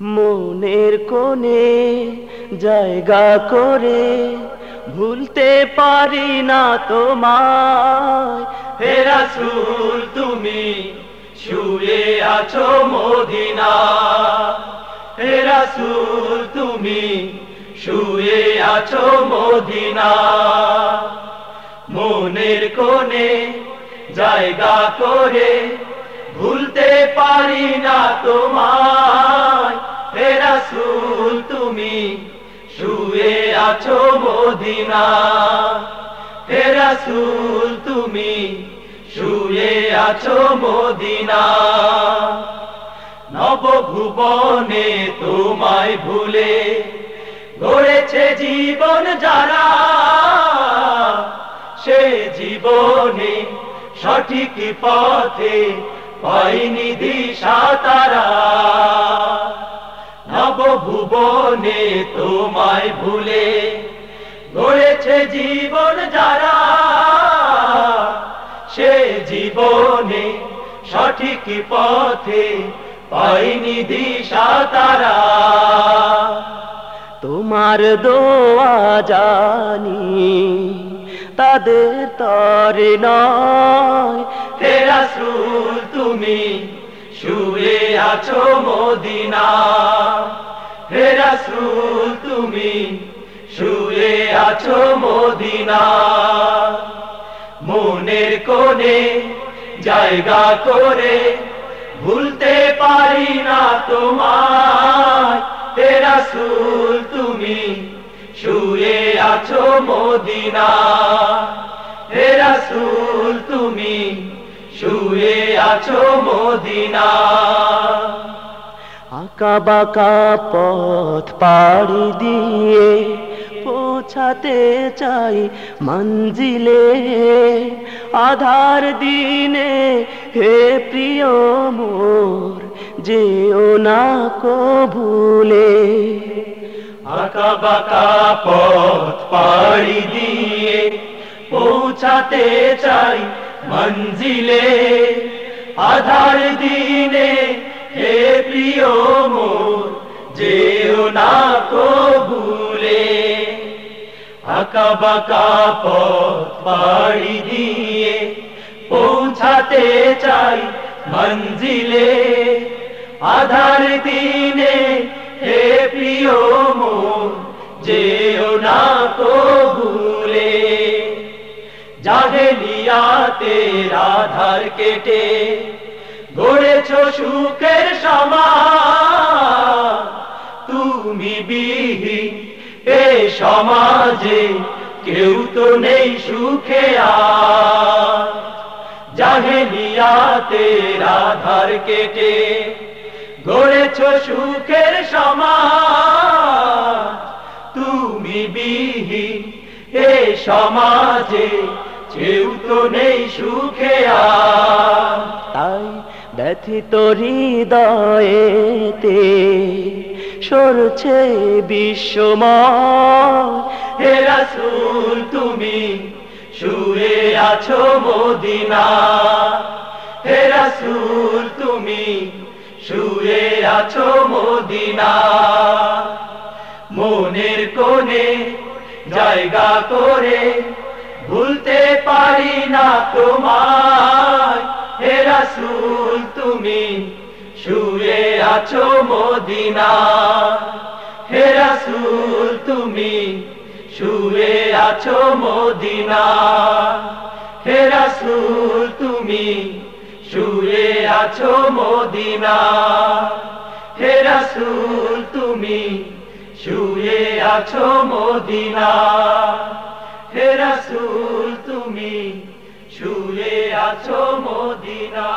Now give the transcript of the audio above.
মনের কোণে জায়গা করে ভুলতে পারি না তোমায়। হে রাসূল, তুমি শুয়ে আছো মদিনা হে রাসূল, তুমি শুয়ে আছো মদিনা মনের কোণে জায়গা করে ভুলতে পারি না তোমায়। মদিনা। হে রাসূল, তুমি শুয়ে আছো মদিনা। নবভুবনে তোমায় ভুলে গড়েছে জীবন যারা। সে জীবনে সঠিক পথে পাইনি দিশা তারা। নবভুবনে তোমায় ভুলে জীবন যারা, সে জীবনে সঠিক পথে পাইনি দিশা তারা। তোমার দোয়া জানি, তাদের তরে নয়। রাসূল, তুমি শুয়ে আছো মদিনা হে রাসূল আছো মদিনা মনের কোণে জায়গা করে ভুলতে পারি না তোমায়। হে রাসূল, তুমি শুয়ে আছো মদিনা। হে রাসূল, তুমি শুয়ে আছো মদিনা। আঁকা বাঁকা পথ পাড়ি দিয়ে পৌঁছাতে চাই মঞ্জিলে। আধার দিনে হে প্রিয় মোর, যেও না কো ভুলে আঁকা বাঁকা পথ পাড়ি দিয়ে পৌঁছাতে চাই মঞ্জিলে। আধার দিনে হে প্রিয় বাঁকা পথ পাড়ি দিয়ে পৌঁছাতে চাই মঞ্জিলে। আধার দিনে হে প্রিয় মোর যেও না কো ভুলে। জাহেলিয়াতে আধার কেটে, গড়েছ সুখের সমা। তুমি বিহি এ সমাজে কেউ তো নেই সুখে আর। জাহেলিয়াতে আধার কেটে গড়েছ সুখের সমাজ। তুমি বিহি এ সমাজে কেউ তো নেই সুখে তাই ব্যথিত হৃদয়েতে সরছে বিশ্বময়। হে রাসূল, তুমি শুয়ে আছো মদিনা। হে রাসূল, তুমি শুয়ে আছো মদিনা। মনের কোণে জায়গা করে ভুলতে পারি না তোমায়। হে রাসূল, তুমি আছো মদিনা। হে রাসূল, তুমি শুয়ে আছো মদিনা। হে রাসূল, তুমি শুয়ে আছো মদিনা। হে রাসূল, তুমি শুয়ে আছো মদিনা। হে রাসূল, তুমি শুয়ে আছো মদিনা।